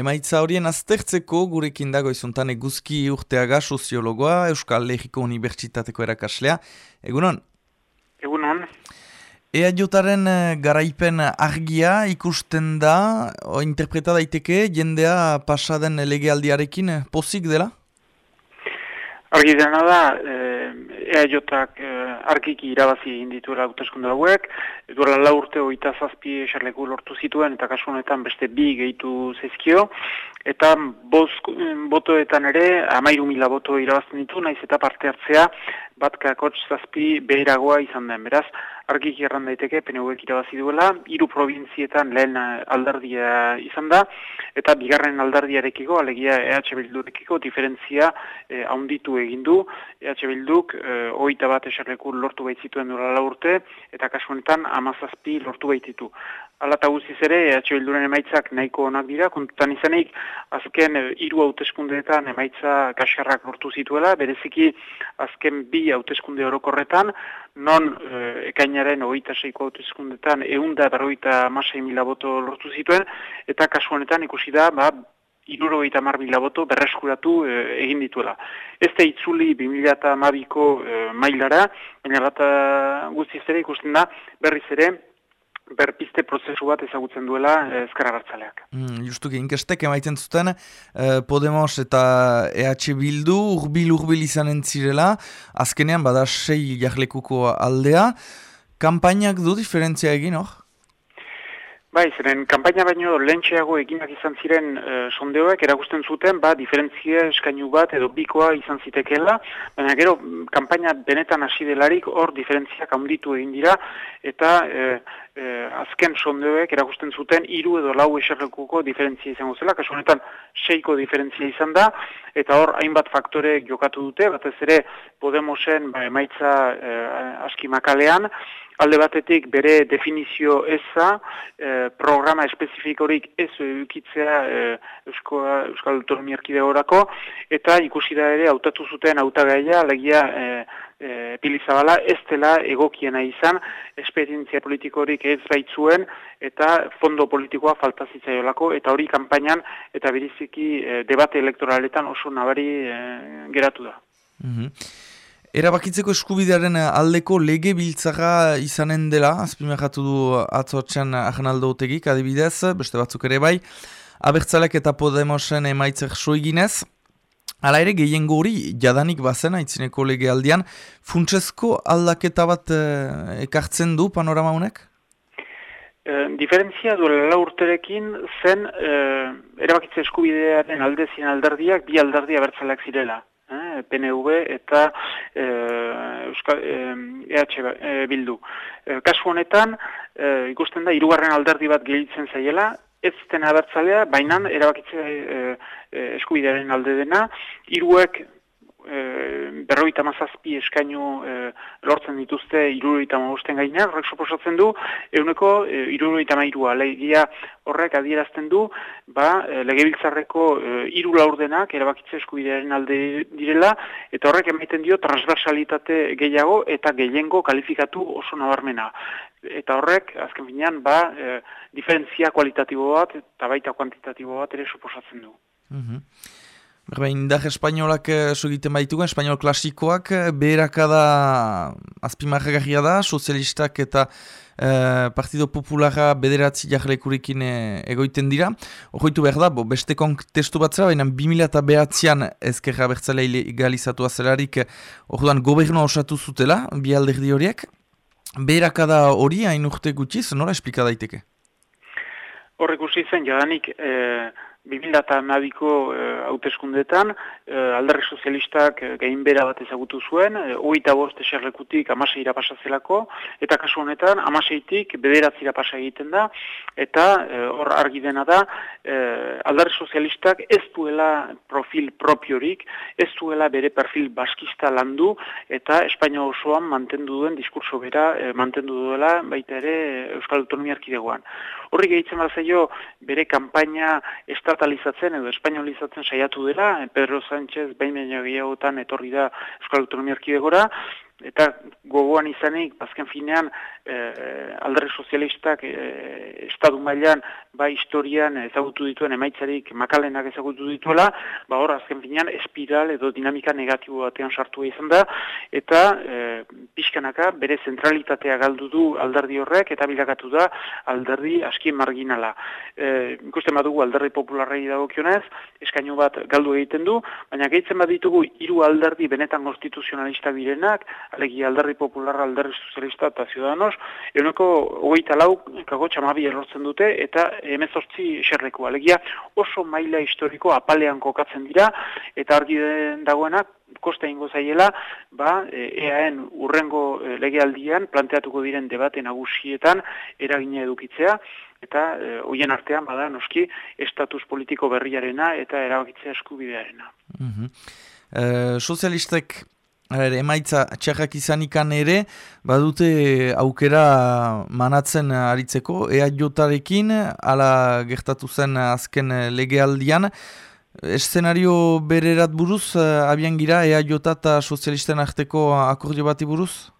Emaitza horien aztertzeko gurekin dago izuntan eguzki urteaga soziologoa, Euskal Lehiko Unibertsitateko erakaslea. Egunon? Egunon. Ea jotaren eh, garaipen argia ikusten da, o interpreta daiteke, jendea pasaden legealdiarekin eh, pozik dela? Argi dena da, EAJak e, arkiki irabazi indituela hauteskunde hauek, duela la urte oita zazpi eserleku lortu zituen, eta kasu honetan beste bi gehitu zezkio, eta boz, botoetan ere, amairu mila boto irabazten ditu, naiz eta parte hartzea, bat kakotx zazpi behiragoa izan den, beraz, argik erran daiteke, PNV-ek irabazi duela, hiru provintzietan lehen eh, aldardia izan da, eta bigarren aldardiarekiko, alegia EH Bildurekiko, diferentzia eh, haunditu egin du, EH Bilduk, eh, oita bat eserleku lortu baitzituen duela urte, eta kasuanetan amazazpi lortu baititu. Ala eta guziz ere, EH Bilduren emaitzak nahiko onak dira, kontutan izanik, azken eh, hiru hauteskundeetan emaitza kasarrak lortu zituela, bereziki azken bi hauteskunde orokorretan, non e, ekainaren hogeita seiko hauteskundetan eunda berroita masai mila boto lortu zituen, eta kasu honetan ikusi da, ba, iruro eta mar boto berreskuratu e, egin dituela. Ez da itzuli 2000 eta mabiko e, mailara, baina bat guztiz ere ikusten da berriz ere, berpiste prozesu bat ezagutzen duela eh, ezkerra bertzaleak. Mm, justu inkestek emaitzen zuten eh, Podemos eta EH Bildu urbil urbil izanen zirela, azkenean bada sei jarlekuko aldea, kampainak du diferentzia egin hor? Bai, zeren, kampaina baino lentxeago eginak izan ziren e, sondeoek erakusten zuten, ba, diferentzia eskainu bat edo bikoa izan zitekeela, baina gero, kampaina benetan hasi delarik hor diferentziak handitu egin dira, eta e, e, azken sondeoek erakusten zuten hiru edo lau eserrekuko diferentzia izango zela, kasu honetan seiko diferentzia izan da, eta hor hainbat faktore jokatu dute, batez ere Podemosen ba, emaitza e, aski makalean, alde batetik bere definizio eza, e, programa espezifikorik ez eukitzea e, Eusko, Euskal Autonomia Erkidegorako, eta ikusi da ere hautatu zuten hautagaia legia e, e, pilizabala ez dela egokiena izan, esperientzia politikorik ez baitzuen, eta fondo politikoa falta zitzaiolako, eta hori kanpainan eta beriziki e, debate elektoraletan oso nabari e, geratu da. Mm Erabakitzeko eskubidearen aldeko lege biltzara izanen dela, azpimarratu du atzotxean ahenaldo utegik, adibidez, beste batzuk ere bai, abertzalek eta Podemosen emaitzek soiginez, Hala ere, gehien gori, jadanik bazen, aitzineko lege aldean, funtsezko aldaketa bat eh, ekartzen du panorama honek? E, diferentzia duela urterekin zen e, erabakitze eskubidearen aldezien aldardiak bi aldardia bertzalak zirela. PNV eta e, Euskal, EH Bildu. E, kasu honetan, e, ikusten da, irugarren alderdi bat gehitzen zaiela, ez den abertzalea, baina erabakitze e, e, eskubidearen alde dena, iruek e, berroita mazazpi eskainu e, lortzen dituzte iruroita magosten gaina, horrek suposatzen du, euneko e, iruroita mairua, legia horrek adierazten du, ba, e, legebiltzarreko e, iru laurdenak erabakitze eskubidearen alde direla, eta horrek emaiten dio transversalitate gehiago eta gehiengo kalifikatu oso nabarmena. Eta horrek, azken finean, ba, e, diferentzia kualitatibo bat eta baita kuantitatibo bat ere suposatzen du. Mm Berba, indar espainolak uh, sugiten baituen, espainol klasikoak, eh, beherakada azpimarragarria da, sozialistak eta uh, Partido Populara bederatzi jarlekurikin egoiten dira. Horroitu behar da, bo, beste kontestu bat zera, baina 2000 eta behatzean ezkerra bertzalea egalizatu azelarik orduan gobernu osatu zutela, bi alderdi horiek. Beherakada hori hain urte gutxiz, nora esplika daiteke? Horrek usi zen, jadanik... 2008ko eh, hauteskundetan eh, alderri sozialistak eh, gehin bera bat ezagutu zuen, eh, oita bost eserlekutik amaseira pasazelako, eta kasu honetan amaseitik bederatzira pasa egiten da, eta eh, hor argi dena da, eh, alderri sozialistak ez duela profil propiorik, ez duela bere perfil baskista landu, eta Espainia osoan mantendu duen diskurso bera eh, mantendu duela baita ere Euskal Autonomia Arkidegoan. Horri gehitzen bat bere kampaina estatalizatzen edo espainolizatzen saiatu dela, Pedro Sánchez behin baino gehiagotan etorri da Euskal Autonomia Erkidegora, eta gogoan izanik, bazken finean, e, alderri sozialistak e, estadu mailan ba historian ezagutu dituen emaitzarik makalenak ezagutu dituela, ba hor azken finean espiral edo dinamika negatibo batean sartu izan da eta e, pixkanaka bere zentralitatea galdu du alderdi horrek eta bilakatu da alderdi aski marginala. E, ikusten badugu alderdi popularrei dagokionez, eskaino bat galdu egiten du, baina gehitzen bat ditugu hiru alderdi benetan konstituzionalista birenak, alegi alderdi popularra, alderdi sozialista eta ciudadanos, euneko hogeita lau kago txamabi erortzen dute eta emezortzi eserreku. Alegia oso maila historiko apalean kokatzen dira eta argi dagoenak kosta ingo zaiela, ba, EAN urrengo e, legealdian planteatuko diren debate nagusietan eragina edukitzea, eta e, hoien artean bada noski estatus politiko berriarena eta erabakitzea eskubidearena. Mm sozialistek emaitza txarrak izanikan ere, badute aukera manatzen aritzeko, ea jotarekin, ala gertatu zen azken legealdian, Eszenario bererat buruz, abian gira, ea jota eta sozialisten arteko akordio bati buruz?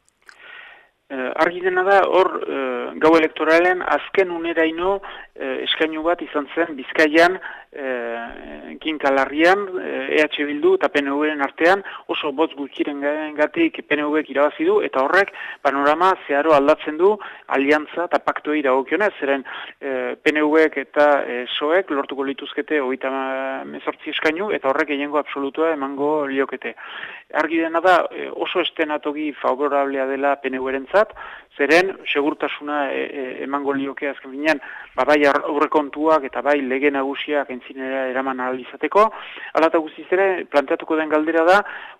Uh, argi dena da, hor, uh, gau elektoralen azken uneraino uh, eskainu bat izan zen Bizkaian e, kinkalarrian, EH e Bildu eta PNV-en artean oso botz gutxiren gatik PNV-ek irabazi du, eta horrek panorama zeharo aldatzen du aliantza eta paktuei dagokionez, zeren e, PNV-ek eta e, SOek lortuko lituzkete oita mezortzi eskainu, eta horrek egiengo absolutua emango liokete. Argi dena da e, oso estenatogi favorablea dela PNV-eren zat, zeren segurtasuna e, e, emango lioke azken binean, ba, bai aurrekontuak eta bai lege nagusiak entzinera eraman analizateko. Alata guztiz ere, planteatuko den galdera da,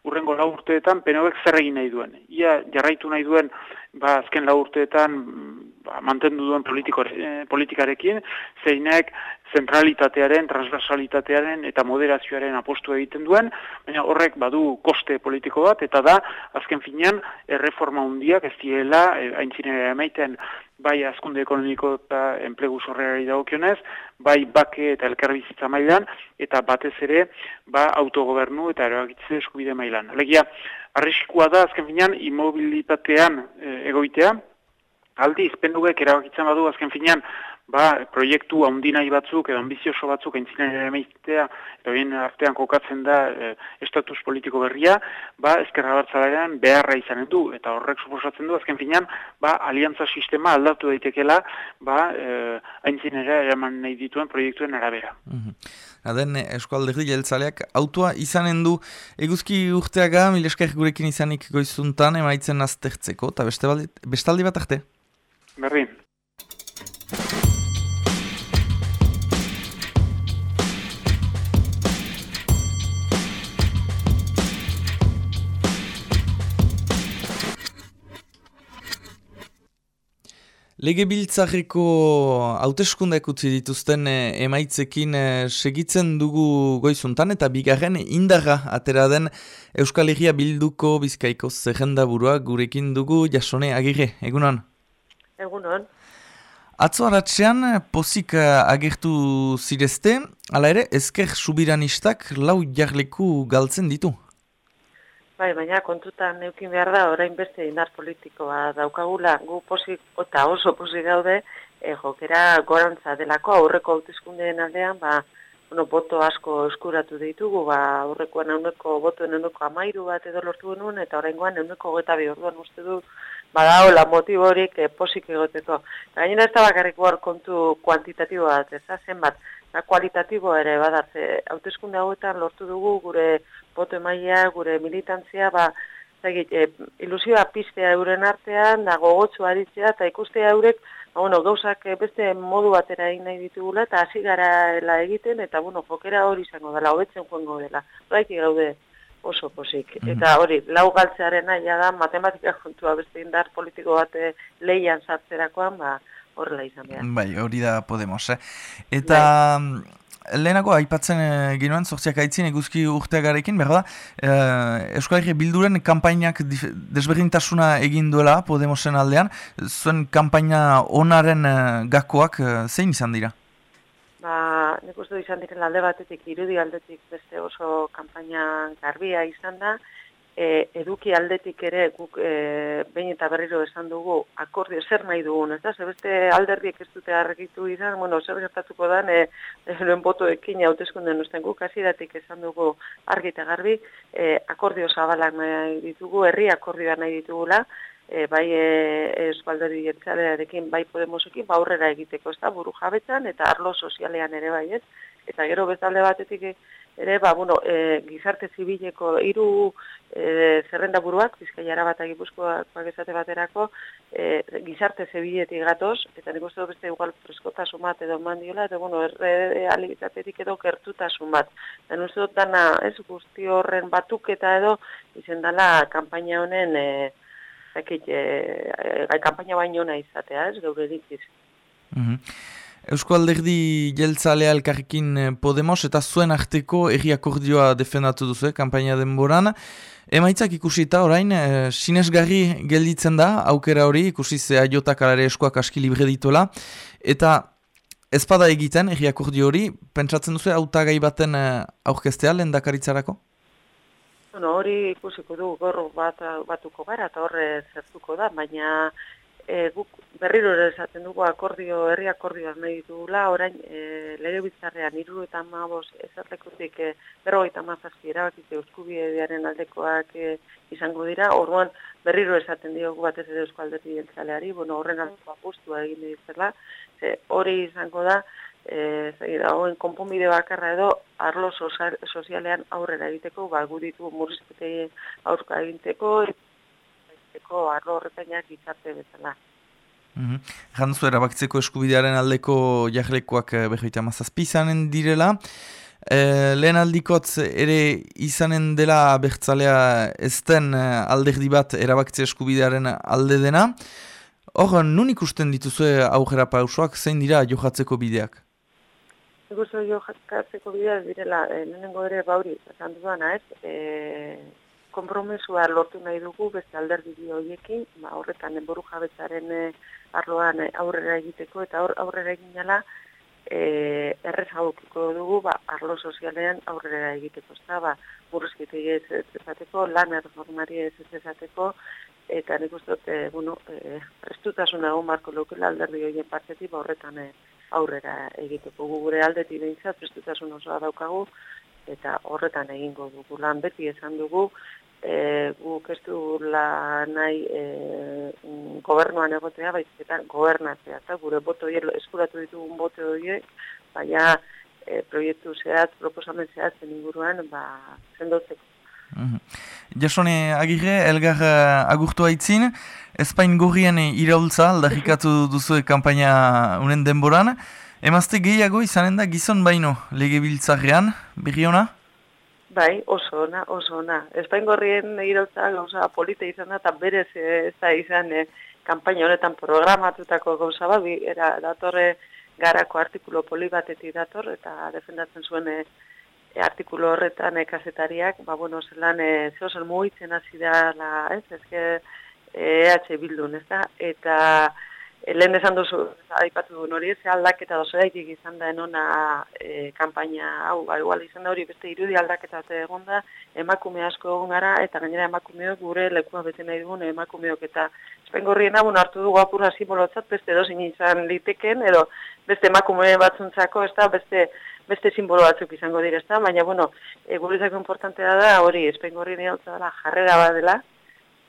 urrengo lau urteetan penobek zer egin nahi duen. Ia jarraitu nahi duen, ba, azken lau urteetan ba, mantendu duen eh, politikarekin, zeinek zentralitatearen, transversalitatearen eta moderazioaren apostu egiten duen, baina horrek badu koste politiko bat, eta da, azken finean, erreforma hundiak ez diela, e, haintzinera emaiten, bai azkunde ekonomiko eta enplegu zorreari dagokionez, bai bake eta elkarbizitza mailan, eta batez ere, ba autogobernu eta erabakitze eskubide mailan. Alegia, arriskua da, azken finean, immobilitatean e, egoitea, aldiz, penduek erabakitzen badu azken finean, ba, proiektu haundinai batzuk edo ambizioso batzuk entzinen ere meitea, eta bien artean kokatzen da e, estatus politiko berria, ba, ezkerra batzalean beharra izanen du, eta horrek suposatzen du, azken finean, ba, aliantza sistema aldatu daitekela, ba, e, aintzinera eraman nahi dituen proiektuen arabera. Mm -hmm. Aden, eskualderdi jeltzaleak, autua izanen du eguzki urteaga, mileskaik gurekin izanik goizuntan, emaitzen aztertzeko, eta bestaldi bat arte? Berdin. Lege biltzarreko hauteskundak utzi dituzten eh, emaitzekin eh, segitzen dugu goizuntan eta bigarren indarra atera den Euskal Herria bilduko bizkaiko zerrenda burua gurekin dugu jasone agirre, egunan? Egunon. Atzo haratzean pozik eh, agertu zirezte, ala ere ezker subiranistak lau jarleku galtzen ditu. Bai, baina kontutan neukin behar da, orain beste indar politikoa daukagula, gu pozik, eta oso pozik gaude, e, jokera gorantza delako aurreko hautezkundeen aldean, ba, bueno, boto asko eskuratu ditugu, ba, aurrekoan euneko botoen euneko amairu bat edo lortu genuen, eta orain goan euneko geta orduan uste du, badaola motiborik e, posik egoteko. Gainera ez da bakarrik kontu kuantitatibo bat, ez da zenbat, da kualitatibo ere badatze, hauteskunde hauetan lortu dugu gure boto emaia, gure militantzia, ba, zagit, e, ilusioa pistea euren artean, da gogotsu aritzea, eta ikustea eurek, ba, bueno, gauzak beste modu batera egin nahi ditugula, eta hasi gara egiten, eta bueno, jokera hori izango dela, hobetzen joango dela. Baiki gaude, oso posik. Mm Eta hori, lau galtzearen nahi da, matematika kontua beste indar politiko bat eh, leian sartzerakoan, ba, horrela izan behar. Bai, hori da Podemos, eh? Eta... Bai. Mm, lehenago, aipatzen e, ginoen, sortziak aitzin eguzki urteagarekin, behar da, e, Euskal Herri Bilduren kampainak desberdintasuna egin duela Podemosen aldean, zuen kampaina onaren gakoak zein izan dira? ba, nik uste izan diren alde batetik, irudi aldetik beste oso kanpaina garbia izan da, e, eduki aldetik ere guk e, behin eta berriro esan dugu akordio zer nahi dugun, ez da? Zerbeste alderdiek ez dute argitu izan, bueno, zer gertatuko da, e, eroen botoekin hautezkunden usten guk, hasidatik esan dugu argi eta garbi, e, akordio zabalak nahi ditugu, herri akordioa nahi ditugula, e, bai e, eskualderdi jentzalearekin, bai Podemosekin, ba aurrera egiteko, ez da, buru jabetzan, eta arlo sozialean ere bai, ez? Eta gero bezalde batetik ere, ba, bueno, e, gizarte zibileko hiru e, zerrenda buruak, bizkaiara bat agipuzkoak esate baterako, e, gizarte zibiletik gatoz, eta nik uste beste igual freskotasun bat edo mandiola, eta bueno, erre alibizatetik edo kertutasun bat. Eta uste dut dana, ez guzti horren batuketa edo, izen dela kampaina honen, e, zakit, e, e, kampaina baino nahi izatea, ez, geure ditziz. Mm Eusko alderdi jeltzalea elkarrekin eh, Podemos eta zuen arteko erri akordioa defendatu duzu, eh, kampaina denboran. Emaitzak ikusita orain, e, sinesgarri gelditzen da, aukera hori, ikusi ze aiotak alare eskoak aski libre dituela. Eta ezpada egiten erri akordio hori, pentsatzen duzu autagai baten e, aurkestea lehen dakaritzarako? Bueno, hori ikusiko du gorro bat, batuko gara eta horre zertuko da, baina e, guk berriro ere esaten dugu akordio, herri akordioak nahi ditugula, orain e, lege bizarrean iru eta mabos ezatlekutik e, berro eta mazazki erabakite euskubidearen aldekoak e, izango dira, orduan berriro esaten diogu batez ere euskaldetik jentzaleari, bueno, horren aldeko apustua egin dizela, hori izango da, e, zagira, hoen konponbide bakarra edo arlo sozialean aurrera egiteko, ba, guditu murrizketei aurka egiteko, erabakitzeko arlo horretainak gizarte bezala. Mm -hmm. erabakitzeko eskubidearen aldeko jahlekoak eh, behoita mazazpi izanen direla. E, lehen aldikotz ere izanen dela bertzalea ezten eh, alderdi bat erabakitze eskubidearen alde dena. Hor, nun ikusten dituzue aurrera pausoak, zein dira johatzeko bideak? Ikusten johatzeko bideak direla, e, lehenengo ere bauri, esan duan, ez? E, konpromesua lortu nahi dugu beste alderdi bi hoiekin, ba horretan enboru jabetzaren e, arloan eh, aurrera egiteko eta aur, aurrera eginala eh errezagutuko dugu ba arlo sozialean aurrera egiteko, ezta? Ba buruzkite ez ezateko lan erformari ez ezateko eta nik uste dut e, bueno eh prestutasun egon marko lokela alderdi hoien partetik ba horretan aurrera egiteko. Gure aldetik behintzat prestutasun osoa daukagu eta horretan egingo dugu lan beti esan dugu e, guk ez du nahi e, gobernuan egotea, baizik eta gobernatzea, eta gure boto horiek eskuratu ditugun bote horiek, baina e, proiektu zehat, proposamen zehat, zen inguruan, ba, zendotzeko. Mm Jasone agirre, elgar uh, agurtu haitzin, Espain gorrien iraultza aldarrikatu duzu kampaina unen denboran. Emazte gehiago izanen da gizon baino lege biltzarrean, berri hona? Bai, oso ona, oso ona. Espaingorrien irotza gauza polita izan da, eta berez ez da izan eh, kampaina honetan programatutako gauza bat, era datorre garako artikulo poli batetik dator, eta defendatzen zuen e, artikulo horretan e, kasetariak, ba, bueno, zelan, e, zeo zen mugitzen hasi da, la, ez, ezke, EH bildun, ez da, eta... E, lehen esan duzu, aipatu du hori, ez aldaketa dozo daikik izan da enona e, kampaina hau, ba, igual izan da hori beste irudi aldaketa eta egon da, emakume asko egon gara, eta gainera emakumeok gure lekua bete nahi dugun emakumeok, eta espengorrien abun hartu dugu apurra simbolotzat, beste dozin izan liteken, edo beste emakume batzuntzako, ez da, beste, beste simbolo batzuk izango dire, ez da, baina, bueno, e, guretzako importantea da, hori, espengorrien dela jarrera bat dela,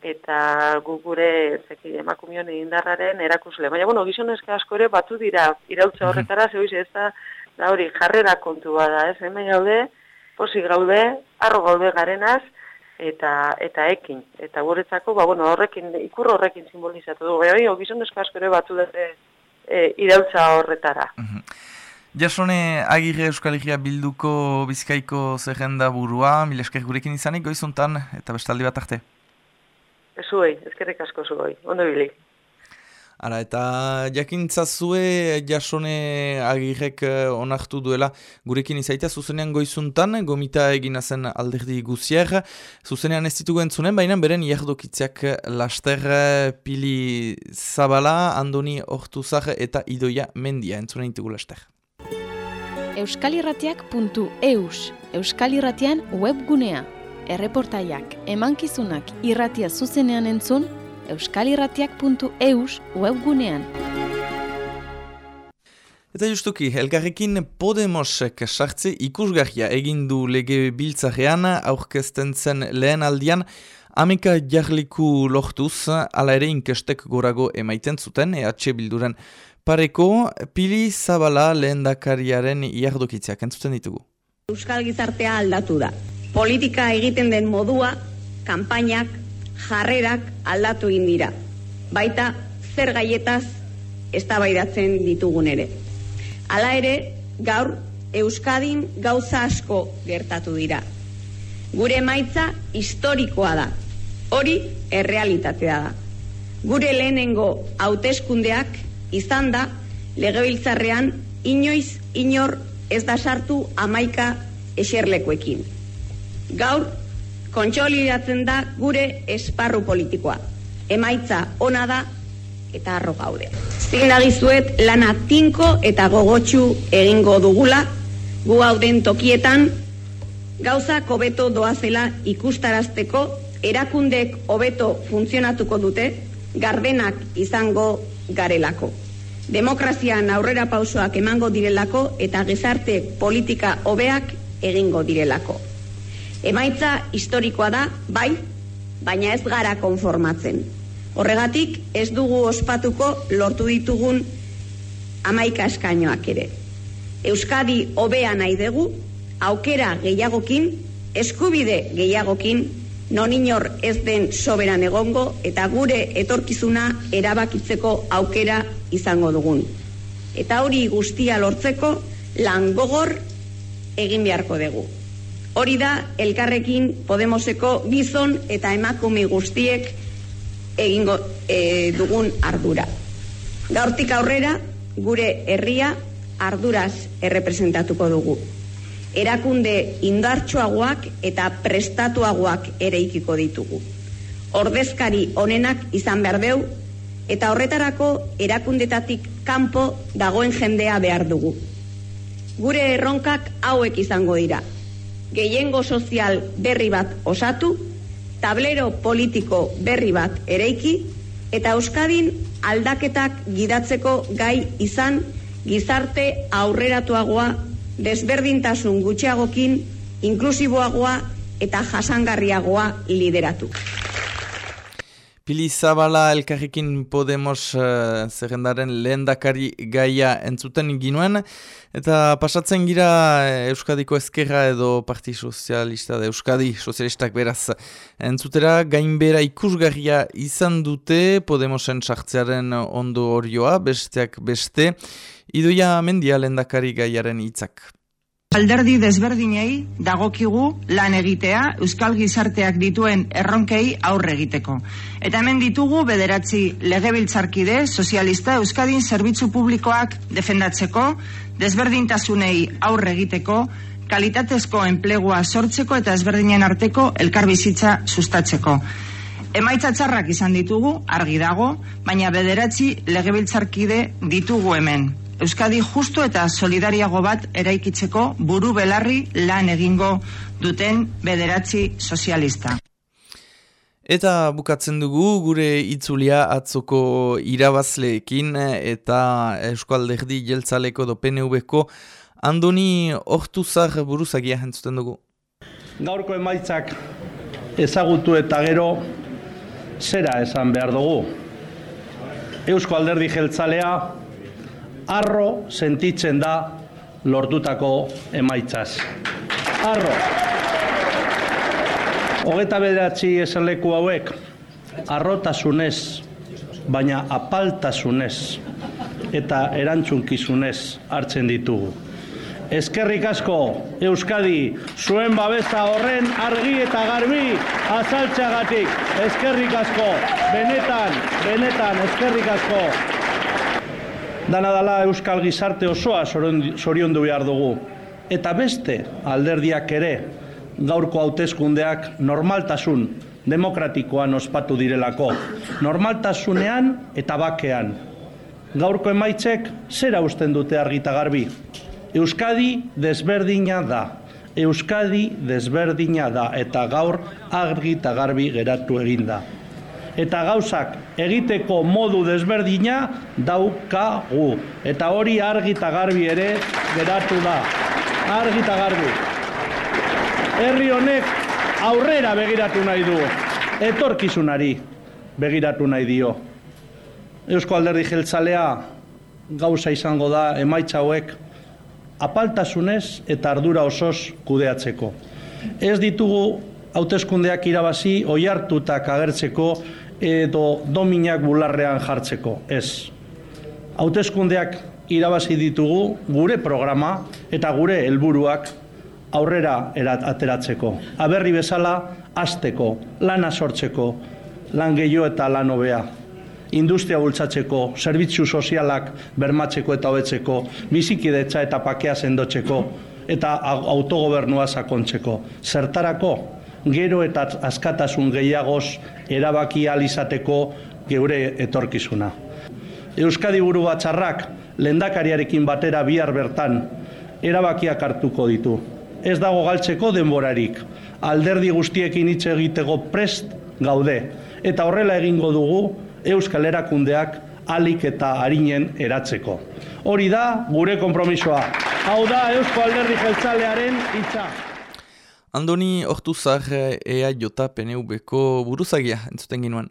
eta gu gure zeki emakumion indarraren erakusle. Baina, bueno, gizonezka asko ere batu dira irautza horretara, mm -hmm. ez da, da hori jarrera kontu bada, ez? Hemen gaude, posi gaude, arro gaude garenaz, eta eta ekin. Eta guretzako, ba, bueno, horrekin, ikur horrekin simbolizatu du. Baina, gizonezka asko ere batu dute e, irautza horretara. Mm Jasone agirre Euskal Herria bilduko bizkaiko zerrenda burua, mil esker gurekin izanik goizuntan eta bestaldi bat arte. Zuei, ezkerrik asko zuei, ondo bili. Ara, eta jakintzazue jasone agirrek eh, onartu duela. Gurekin izaita zuzenean goizuntan, gomita egina zen alderdi guzier, zuzenean ez ditugu entzunen, baina beren jardokitziak laster pili zabala, andoni ortuzar eta idoia mendia entzunen ditugu laster. Euskalirratiak.eus Euskalirratian webgunea erreportaiak, emankizunak irratia zuzenean entzun, euskalirratiak.eus webgunean. Eta justuki, elgarrekin Podemosek sartze ikusgarria egindu lege biltzarean aurkezten zen lehen aldian, Ameka jarliku lohtuz, ala ere inkestek gorago emaiten zuten, EH Bilduren pareko, Pili Zabala lehen dakariaren iardokitziak entzuten ditugu. Euskal gizartea aldatu da. Politika egiten den modua, kanpainak, jarrerak aldatu egin dira. Baita, zer gaietaz, eztabaidatzen ditugun ere. Hala ere, gaur, Euskadin gauza asko gertatu dira. Gure emaitza historikoa da. Hori errealitatea da. Gure lehenengo hauteskundeak izan da legebiltzarrean inoiz inor ez da sartu amaika eserlekuekin. Gaur, kontsoliratzen da gure esparru politikoa. Emaitza ona da eta arro gaude. Zinagizuet lana tinko eta gogotsu egingo dugula, gu hauden tokietan, gauza hobeto doazela ikustarazteko erakundek hobeto funtzionatuko dute, gardenak izango garelako. Demokrazian aurrera pausoak emango direlako eta gizarte politika hobeak egingo direlako. Emaitza historikoa da, bai, baina ez gara konformatzen. Horregatik ez dugu ospatuko lortu ditugun amaika eskainoak ere. Euskadi hobea nahi dugu, aukera gehiagokin, eskubide gehiagokin, non inor ez den soberan egongo eta gure etorkizuna erabakitzeko aukera izango dugun. Eta hori guztia lortzeko lan gogor egin beharko dugu. Hori da elkarrekin Podemoseko gizon eta emakume guztiek egingo e, dugun ardura. Gaurtik aurrera gure herria arduraz errepresentatuko dugu erakunde indartsuagoak eta prestatuagoak ere ikiko ditugu. Ordezkari onenak izan behar deu, eta horretarako erakundetatik kanpo dagoen jendea behar dugu. Gure erronkak hauek izango dira. Gehiengo sozial berri bat osatu, tablero politiko berri bat ereiki, eta Euskadin aldaketak gidatzeko gai izan gizarte aurreratuagoa desberdintasun gutxiagokin, inklusiboagoa eta jasangarriagoa lideratu. Pili Zabala elkarrekin Podemos uh, zerrendaren lehen dakari gaia entzuten ginuen, eta pasatzen gira eh, Euskadiko ezkerra edo Parti Sozialista da Euskadi Sozialistak beraz entzutera, gainbera ikusgarria izan dute Podemosen sartzearen ondo horioa, besteak beste, Idoia mendia lendakari gaiaren hitzak. Alderdi desberdinei dagokigu lan egitea Euskal Gizarteak dituen erronkei aurre egiteko. Eta hemen ditugu bederatzi legebiltzarkide sozialista Euskadin zerbitzu publikoak defendatzeko, desberdintasunei aurre egiteko, kalitatezko enplegua sortzeko eta ezberdinen arteko elkarbizitza sustatzeko. Emaitza txarrak izan ditugu, argi dago, baina bederatzi legebiltzarkide ditugu hemen. Euskadi justu eta solidariago bat eraikitzeko buru belarri lan egingo duten bederatzi sozialista. Eta bukatzen dugu gure itzulia atzoko irabazleekin eta Euskalderdi jeltzaleko do PNV-ko Andoni Hortuzar buruzagia jentzuten dugu. Gaurko emaitzak ezagutu eta gero zera esan behar dugu. Eusko alderdi jeltzalea arro sentitzen da lortutako emaitzaz. Arro. Hogeta bederatzi esanleku hauek, arrotasunez, baina apaltasunez eta erantzunkizunez hartzen ditugu. Eskerrik asko Euskadi zuen babesa horren argi eta garbi azaltzeagatik. Eskerrik asko, benetan, benetan, eskerrik asko. Dana dala Euskal Gizarte osoa sorion du behar dugu. Eta beste alderdiak ere gaurko hauteskundeak normaltasun demokratikoan ospatu direlako. Normaltasunean eta bakean. Gaurko emaitzek zera usten dute argita garbi. Euskadi desberdina da. Euskadi desberdina da eta gaur argi eta garbi geratu eginda. Eta gauzak egiteko modu desberdina daukagu. Eta hori argi eta garbi ere geratu da. Argi eta garbi. Herri honek aurrera begiratu nahi du. Etorkizunari begiratu nahi dio. Eusko alderdi jeltzalea gauza izango da emaitza hauek apaltasunez eta ardura osoz kudeatzeko. Ez ditugu hauteskundeak irabazi oihartutak agertzeko edo dominak bularrean jartzeko. Ez. Hauteskundeak irabazi ditugu gure programa eta gure helburuak aurrera erat ateratzeko. Aberri bezala hasteko, lana sortzeko, lan gehiago eta lan hobea industria bultzatzeko, zerbitzu sozialak bermatzeko eta hobetzeko, bizikidetza eta pakea sendotzeko eta autogobernua sakontzeko. Zertarako gero eta askatasun gehiagoz erabaki izateko geure etorkizuna. Euskadi buru batzarrak lendakariarekin batera bihar bertan erabakiak hartuko ditu. Ez dago galtzeko denborarik. Alderdi guztiekin hitz egiteko prest gaude. Eta horrela egingo dugu euskal erakundeak alik eta harinen eratzeko. Hori da gure konpromisoa. Hau da Eusko Alderdi Jeltzalearen hitza. Andoni Hortuzar EA Jota PNU-beko buruzagia entzuten ginoen.